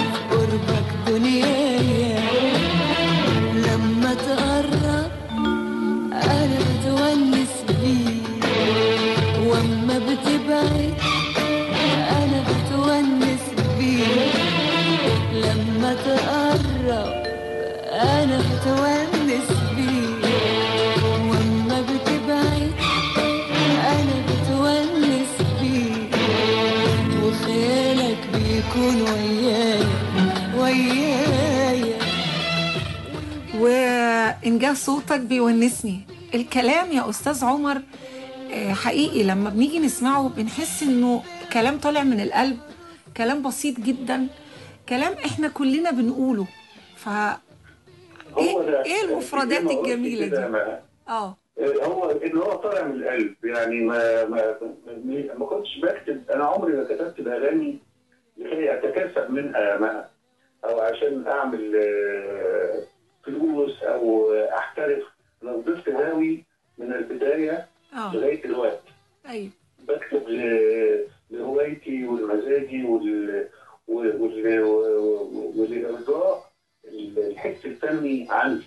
[SPEAKER 4] لما تقرب أنا بتونس بيك وأما بتبعد أنا بتونس بيك وخيالك بيكون ويايا ويايا
[SPEAKER 1] وإنجاز صوتك بيونسني. الكلام يا أستاذ عمر آه، حقيقي لما بنيجي نسمعه بنحس إنه كلام طالع من القلب كلام بسيط جدا. كلام إحنا كلنا بنقوله. ف
[SPEAKER 2] هو
[SPEAKER 1] إيه- المفردات
[SPEAKER 2] كده
[SPEAKER 1] دي؟ آه.
[SPEAKER 2] هو ان هو طالع من القلب. يعني ما ما ما, كنتش بكتب أنا عمري ما كتبت الاغاني لكي اتكسب منها ما أو عشان أعمل آه، فلوس أو أحترف. أنا فضلت هاوي من البداية
[SPEAKER 1] آه.
[SPEAKER 2] لغاية الوقت
[SPEAKER 1] أيوه.
[SPEAKER 2] بكتب لهوايتي ولمزاجي وال وال- وال- ولارضاء الحس الفني عندي.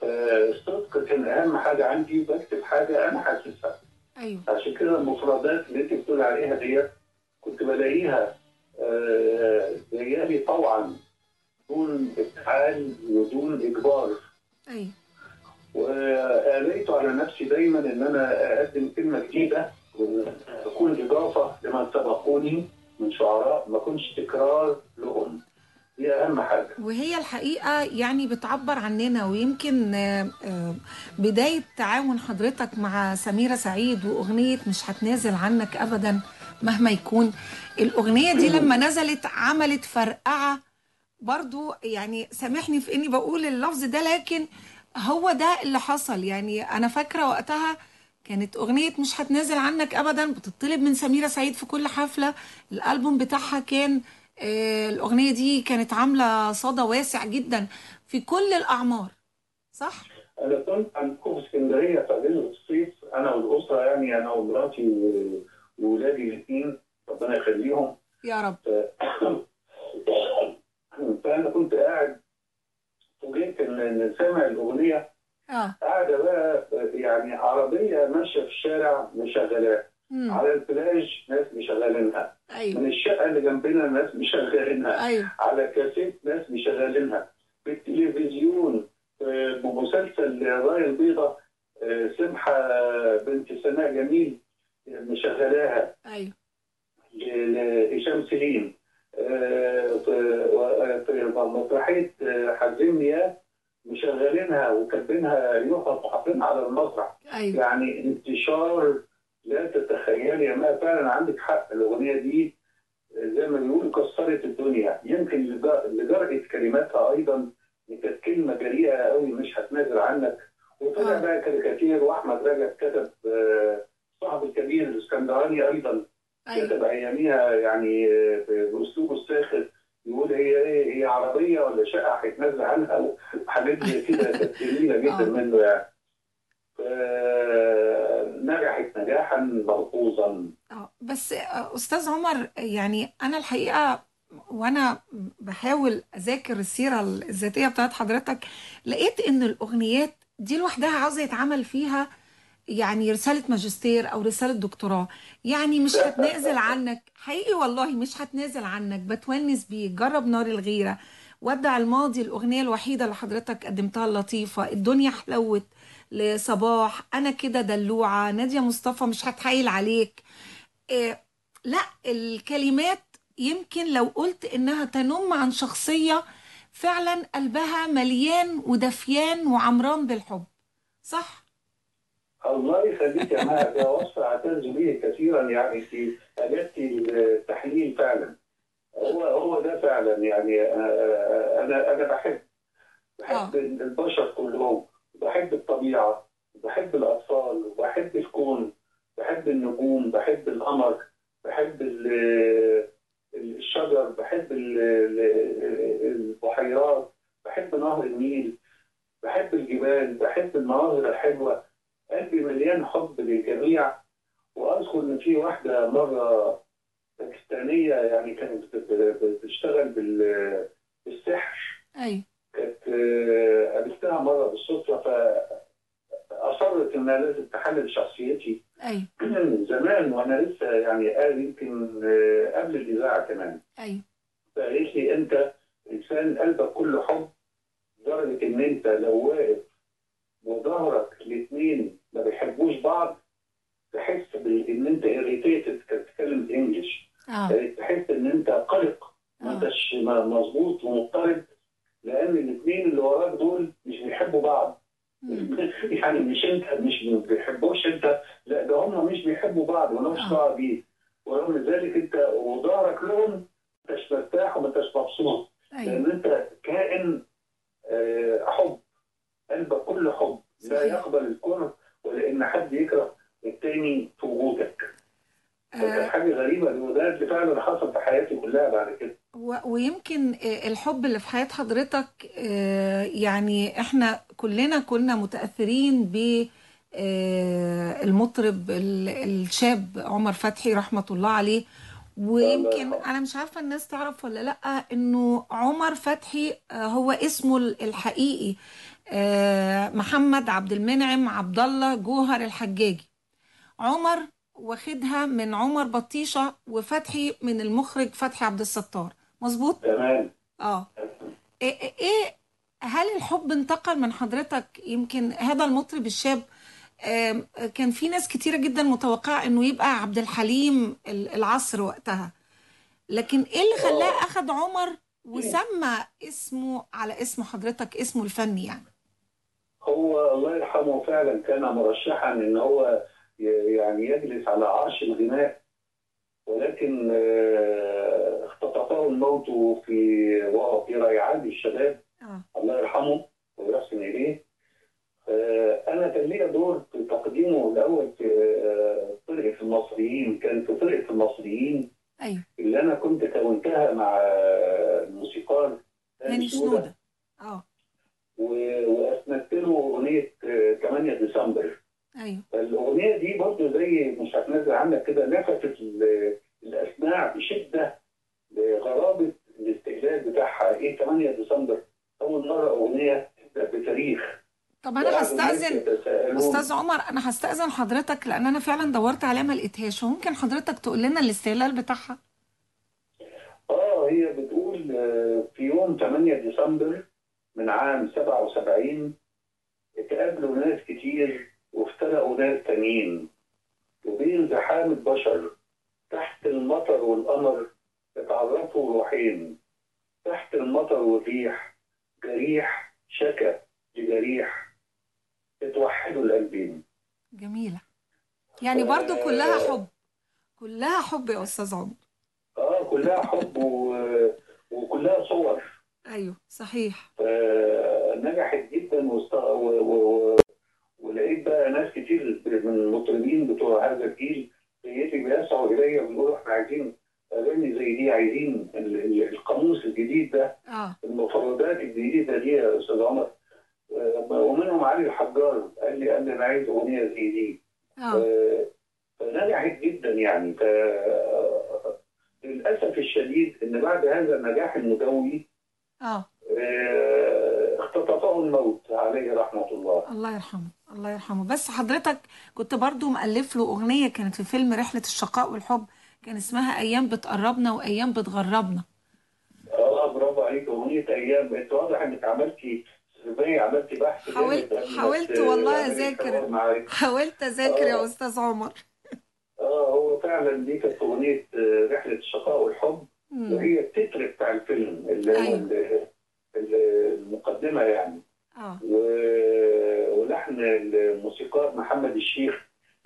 [SPEAKER 2] فالصدق كان أهم حاجة عندي بكتب حاجة أنا حاسسها.
[SPEAKER 1] أيوه.
[SPEAKER 2] عشان كده المفردات اللي أنت بتقول عليها ديت كنت بلاقيها آه، جايالي طوعا دون افتعال ودون إجبار.
[SPEAKER 1] أيوه.
[SPEAKER 2] وآليت على نفسي دايما إن أنا أقدم كلمة جديدة وتكون إضافة لمن سبقوني. من شعراء ما كنش تكرار لهم دي أهم حاجة.
[SPEAKER 1] وهي الحقيقة يعني بتعبر عننا ويمكن آه، آه، بداية تعاون حضرتك مع سميرة سعيد وأغنية مش هتنازل عنك أبدا مهما يكون. الأغنية دي لما نزلت عملت فرقعة. برضو يعني سامحني في إني بقول اللفظ ده لكن هو ده اللي حصل. يعني أنا فاكرة وقتها كانت أغنية مش هتنازل عنك أبدا بتطلب من سميرة سعيد في كل حفلة. الألبوم بتاعها كان آه، الأغنية دي كانت عاملة صدى واسع جدا في كل الأعمار صح؟
[SPEAKER 2] أنا كنت عندكم في اسكندرية في الصيف. أنا والأسرة يعني أنا ومراتي وولادي الاثنين ربنا يخليهم.
[SPEAKER 1] يا رب.
[SPEAKER 2] فأنا كنت قاعد فوجئت إن سامع الأغنية.
[SPEAKER 1] آه
[SPEAKER 2] قاعدة بقى يعني عربيه ماشيه في الشارع مشغلاها
[SPEAKER 1] مم.
[SPEAKER 2] على البلاج ناس مشغلينها
[SPEAKER 1] أيوه
[SPEAKER 2] من الشقه اللي جنبنا ناس مشغلينها
[SPEAKER 1] أيوه
[SPEAKER 2] على كاسيت ناس مشغلينها في التلفزيون آه، بمسلسل راي البيضاء آه، سمحه بنت سناء جميل آه، مشغلاها
[SPEAKER 1] أيوه
[SPEAKER 2] ل- لهشام سليم آه، في و- في مشغلينها وكاتبينها يوحى وحاطينها على المسرح
[SPEAKER 1] أيوه.
[SPEAKER 2] يعني انتشار لا تتخيلي يا ما فعلا عندك حق. الأغنية دي زي ما بيقولوا كسرت الدنيا. يمكن لجرأة كلماتها أيضا كانت كلمة جريئة قوي مش هتنازل عنك. وطلع
[SPEAKER 1] آه.
[SPEAKER 2] بقى كاريكاتير وأحمد رجب كتب آه، صاحب الكبير الإسكندراني أيضا.
[SPEAKER 1] أيوه.
[SPEAKER 2] كتب أياميها يعني آه، بأسلوبه الساخر. يقول هي إيه هي عربية ولا شقة؟ هيتنازل عنها وحاجات زي كده كانت جميله
[SPEAKER 1] آه.
[SPEAKER 2] جدا منه يعني. ف- نجحت نجاحا ملحوظا.
[SPEAKER 1] آه بس آه، أستاذ عمر يعني أنا الحقيقة وأنا بحاول أذاكر السيرة الذاتية بتاعت حضرتك لقيت إن الأغنيات دي لوحدها عاوزة يتعمل فيها يعني رسالة ماجستير أو رسالة دكتوراه. يعني مش هتنازل عنك. حقيقي والله مش هتنازل عنك. بتونس بيك جرب نار الغيرة. ودع الماضي الأغنية الوحيدة اللي حضرتك قدمتها اللطيفة. الدنيا حلوت لصباح. أنا كده دلوعة. نادية مصطفى مش هتحايل عليك. إيه لا الكلمات يمكن لو قلت إنها تنم عن شخصية فعلا قلبها مليان ودفيان وعمران بالحب. صح؟
[SPEAKER 2] الله يخليك يا مها ده وصف اعتز به كثيرا يعني في اجابتي التحليل فعلا. هو هو ده فعلا يعني آه، أنا أنا بحب بحب البشر كلهم. بحب الطبيعة بحب الأطفال وبحب الكون بحب النجوم بحب القمر بحب ال- الشجر بحب ال- ال- البحيرات بحب نهر النيل بحب الجبال بحب المناظر الحلوة. قلبي مليان حب للجميع وأذكر إن في واحدة مرة باكستانية يعني كانت بت- بتشتغل بال- بالسحر.
[SPEAKER 1] أيوه
[SPEAKER 2] كانت آه، قابلتها مرة بالصدفة فأصرت إنها لازم تحلل شخصيتي.
[SPEAKER 1] أيوه
[SPEAKER 2] من زمان وأنا لسه يعني قال يمكن آه، قبل الإذاعة كمان.
[SPEAKER 1] أيوه
[SPEAKER 2] فقالت لي أنت إنسان قلبك كله حب لدرجة إن أنت لو واقف وظهرك الاثنين ما بيحبوش بعض تحس بال- إن أنت اريتيتد كانت بتتكلم انجلش
[SPEAKER 1] آه
[SPEAKER 2] تحس إن أنت قلق. ما
[SPEAKER 1] آه.
[SPEAKER 2] أنتش م- مظبوط ومضطرب. لأن الاثنين اللي وراك دول مش بيحبوا بعض. يعني مش أنت مش ما بيحبوش أنت. لا ده هم مش بيحبوا بعض ولا مش
[SPEAKER 1] آه.
[SPEAKER 2] دعوه بيه ورغم ذلك أنت وظهرك لهم أنتش مرتاح وما أنتش مبسوط.
[SPEAKER 1] أيوه.
[SPEAKER 2] لأن أنت كائن آه، حب. قلبك كله حب. لا. يقبل الكره. ولا ان حد يكره التاني في وجودك. فكانت
[SPEAKER 1] آه،
[SPEAKER 2] حاجة غريبة وده اللي فعلا حصل في حياتي كلها بعد كده.
[SPEAKER 1] ويمكن الحب اللي في حياة حضرتك آه، يعني إحنا كلنا كنا متأثرين ب آه، المطرب ال- الشاب عمر فتحي رحمة الله عليه. ويمكن أنا مش عارفة الناس تعرف ولا لأ إنه عمر فتحي هو اسمه ال- الحقيقي. محمد عبد المنعم عبد الله جوهر الحجاجي. عمر واخدها من عمر بطيشة وفتحي من المخرج فتحي عبد الستار. مظبوط؟
[SPEAKER 2] تمام.
[SPEAKER 1] آه. إيه إيه- إيه هل الحب انتقل من حضرتك؟ يمكن هذا المطرب الشاب كان في ناس كتيرة جدا متوقعة إنه يبقى عبد الحليم ال- العصر وقتها. لكن إيه اللي خلاه اخد عمر وسمى اسمه على اسم حضرتك اسمه الفني يعني؟
[SPEAKER 2] هو الله يرحمه فعلا كان مرشحا إن هو يعني يجلس على عرش الغناء ولكن آه، اختطفه الموت في وهو في ريعان الشباب.
[SPEAKER 1] آه.
[SPEAKER 2] الله يرحمه ويحسن إليه. آه، أنا كان ليا دور في تقديمه الأول في آه، فرقة المصريين كان في فرقة المصريين
[SPEAKER 1] أيوه.
[SPEAKER 2] اللي أنا كنت كونتها مع الموسيقار
[SPEAKER 1] هاني شنودة.
[SPEAKER 2] آه. واسندت له أغنية آه، 8 ديسمبر.
[SPEAKER 1] أيوه.
[SPEAKER 2] الاغنيه دي برضو زي مش هتنزل عنك كده لفتت ال- الأسماع بشدة لغرابة الاستهلاك بتاعها. إيه 8 ديسمبر؟ أول مرة أغنية بتاريخ.
[SPEAKER 1] طب أنا
[SPEAKER 2] يتساءلون.
[SPEAKER 1] أستاذ عمر أنا هستأذن حضرتك لأن أنا فعلا دورت عليها ما لقيتهاش. وممكن حضرتك تقول لنا الاستهلال بتاعها؟
[SPEAKER 2] آه هي بتقول آه، في يوم 8 ديسمبر من عام 77 اتقابلوا ناس كتير وافترقوا ناس تانيين. وبين زحام البشر تحت المطر والقمر اتعرفوا روحين. تحت المطر والريح جريح شكا لجريح اتوحدوا القلبين.
[SPEAKER 1] جميلة. يعني برضو كلها حب. كلها حب يا أستاذ عمر.
[SPEAKER 2] آه كلها حب و... وكلها صور.
[SPEAKER 1] أيوه صحيح.
[SPEAKER 2] نجحت جدا. ولقيت بقى ناس كتير من المطربين بتوع هذا الجيل لقيت بيسعوا الي ويقولوا إحنا عايزين أغاني زي دي عايزين ال... ال- القاموس الجديد ده
[SPEAKER 1] آه.
[SPEAKER 2] المفردات الجديدة دي يا أستاذ عمر. آه، ومنهم علي الحجار قال لي قال لي أنا عايز أغنية زي دي.
[SPEAKER 1] آه.
[SPEAKER 2] آه، فنجحت جدا يعني. ف للأسف الشديد إن بعد هذا النجاح المدوي
[SPEAKER 1] آه.
[SPEAKER 2] آه، اختطفه الموت عليه رحمة الله.
[SPEAKER 1] الله يرحمه الله يرحمه. بس حضرتك كنت برضو مألف له أغنية كانت في فيلم رحلة الشقاء والحب كان اسمها أيام بتقربنا وأيام بتغربنا.
[SPEAKER 2] آه برافو عليك. أغنية أيام انت واضح إنك عملتي عملتي بحث
[SPEAKER 1] حاولت- حاولت
[SPEAKER 2] ت-
[SPEAKER 1] والله أذاكر. حاولت أذاكر يا
[SPEAKER 2] آه.
[SPEAKER 1] أستاذ عمر.
[SPEAKER 2] آه هو فعلا دي كانت أغنية آه، رحلة الشقاء والحب. وهي التتر بتاع الفيلم اللي هو
[SPEAKER 1] أيوة.
[SPEAKER 2] ال- ال- المقدمة يعني. و- ولحن الموسيقار محمد الشيخ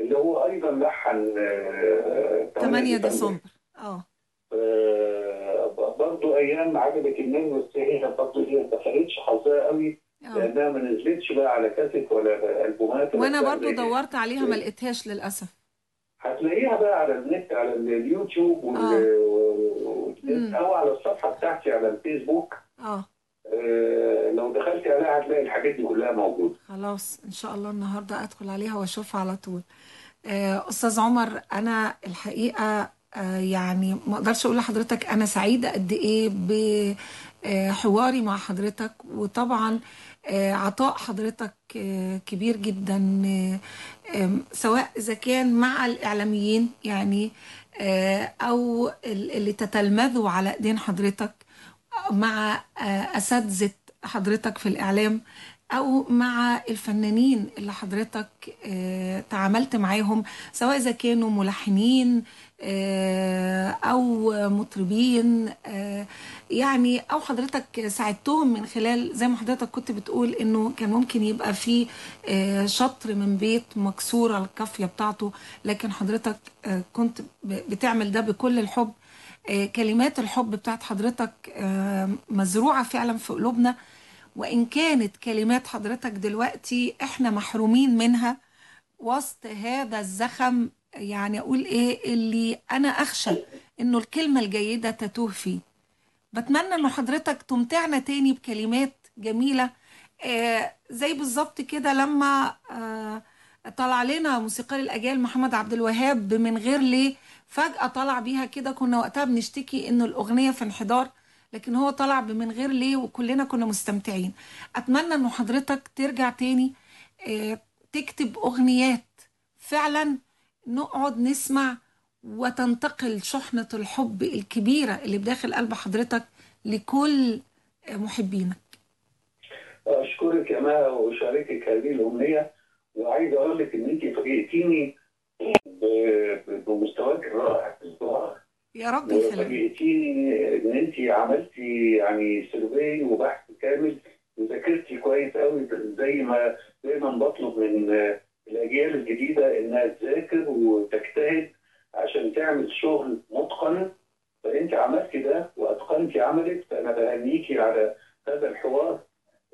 [SPEAKER 2] اللي هو أيضا لحن آه،
[SPEAKER 1] 8 ديسمبر. آه.
[SPEAKER 2] آه، برضو أيام عجبت الناس بس هي برضو هي ما دخلتش حظها قوي
[SPEAKER 1] آه.
[SPEAKER 2] لأنها ما نزلتش بقى على كاسيت ولا
[SPEAKER 1] ألبومات
[SPEAKER 2] زي كده.
[SPEAKER 1] دورت عليها ما لقيتهاش للأسف.
[SPEAKER 2] هتلاقيها بقى على النت على اليوتيوب وال... أو على الصفحة بتاعتي على الفيسبوك.
[SPEAKER 1] آه.
[SPEAKER 2] آه، لو دخلتي عليها هتلاقي الحاجات دي كلها موجودة.
[SPEAKER 1] خلاص إن شاء الله النهارده أدخل عليها وأشوفها على طول. آه، أستاذ عمر أنا الحقيقة آه، يعني ما أقدرش أقول لحضرتك أنا سعيدة قد إيه بحواري مع حضرتك. وطبعا عطاء حضرتك كبير جدا سواء إذا كان مع الإعلاميين يعني أو ال- اللي تتلمذوا على أيدين حضرتك مع آه، أساتذة حضرتك في الإعلام أو مع الفنانين اللي حضرتك آه، تعاملت معاهم سواء إذا كانوا ملحنين آه، أو مطربين آه، يعني أو حضرتك ساعدتهم من خلال زي ما حضرتك كنت بتقول إنه كان ممكن يبقى في آه، شطر من بيت مكسوره القافية بتاعته لكن حضرتك آه، كنت بتعمل ده بكل الحب. آه، كلمات الحب بتاعت حضرتك آه، مزروعة فعلا في قلوبنا. وإن كانت كلمات حضرتك دلوقتي إحنا محرومين منها وسط هذا الزخم يعني أقول إيه اللي أنا أخشى إنه الكلمة الجيدة تتوه فيه. بتمنى إنه حضرتك تمتعنا تاني بكلمات جميلة. آه، زي بالظبط كده لما آه، طلع لنا موسيقار الأجيال محمد عبد الوهاب من غير ليه فجأة طلع بيها كده. كنا وقتها بنشتكي إنه الأغنية في انحدار لكن هو طلع بمن غير ليه وكلنا كنا مستمتعين. أتمنى إنه حضرتك ترجع تاني آه، تكتب أغنيات فعلا نقعد نسمع وتنتقل شحنة الحب الكبيرة اللي بداخل قلب حضرتك لكل محبينك.
[SPEAKER 2] أشكرك يا مها وأشاركك هذه الامنيه وعايز أقول لك إن أنت فاجئتيني بمستواك الرائع.
[SPEAKER 1] يا رب يخليك.
[SPEAKER 2] وفاجئتيني إن أنت عملتي يعني سيرفي وبحث كامل وذاكرتي كويس قوي زي ما دايما بطلب من الأجيال الجديدة إنها تذاكر وتجتهد عشان تعمل شغل متقن. فأنت عملتي ده واتقنتي عملك فأنا بهنيكي على هذا الحوار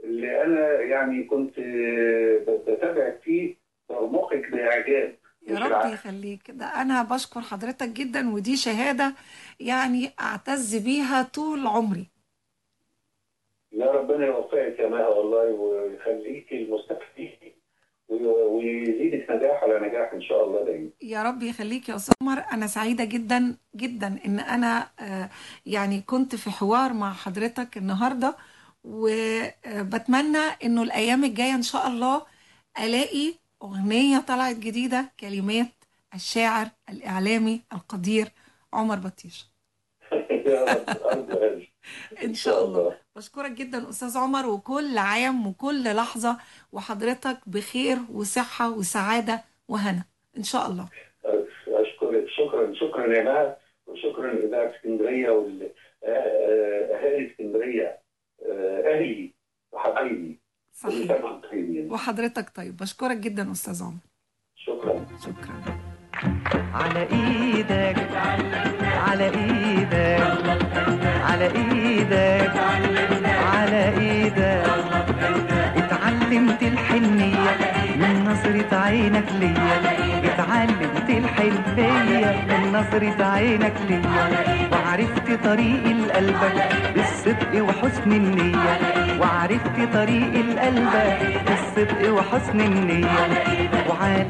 [SPEAKER 2] اللي أنا يعني كنت بتابعك فيه برمقك بإعجاب.
[SPEAKER 1] يا رب. يخليك. ده أنا بشكر حضرتك جدا ودي شهادة يعني أعتز بيها طول عمري.
[SPEAKER 2] لا ربنا يوفقك يا مها والله ويخليكي المستفيدين و- ويزيدك نجاح على نجاح إن شاء الله دايما.
[SPEAKER 1] يا رب يخليك يا أستاذ عمر أنا سعيدة جدا جدا إن أنا آه، يعني كنت في حوار مع حضرتك النهاردة وبتمنى إنه الأيام الجاية إن شاء الله ألاقي أغنية طلعت جديدة كلمات الشاعر الإعلامي القدير عمر
[SPEAKER 2] هذا.
[SPEAKER 1] إن شاء الله. بشكرك جدا أستاذ عمر وكل عام وكل لحظة وحضرتك بخير وصحة وسعادة وهنا إن شاء الله.
[SPEAKER 2] أشكرك شكرا شكرا يا مها وشكرا لإذاعة اسكندرية واهالي اسكندرية آه، أهلي وحبايبي
[SPEAKER 1] صحيح. وحضرتك طيب. بشكرك جدا أستاذ عمر.
[SPEAKER 2] شكرا.
[SPEAKER 1] شكرا.
[SPEAKER 5] على إيدك على إيدك على إيدك على إيدك. اتعلمت الحنية من نظرة عينك ليا. اتعلمت الحنية من نظرة عينك ليا. وعرفت طريق لقلبك بالصدق وحسن النية. وعرفت طريق لقلبك بالصدق وحسن النية. وعلى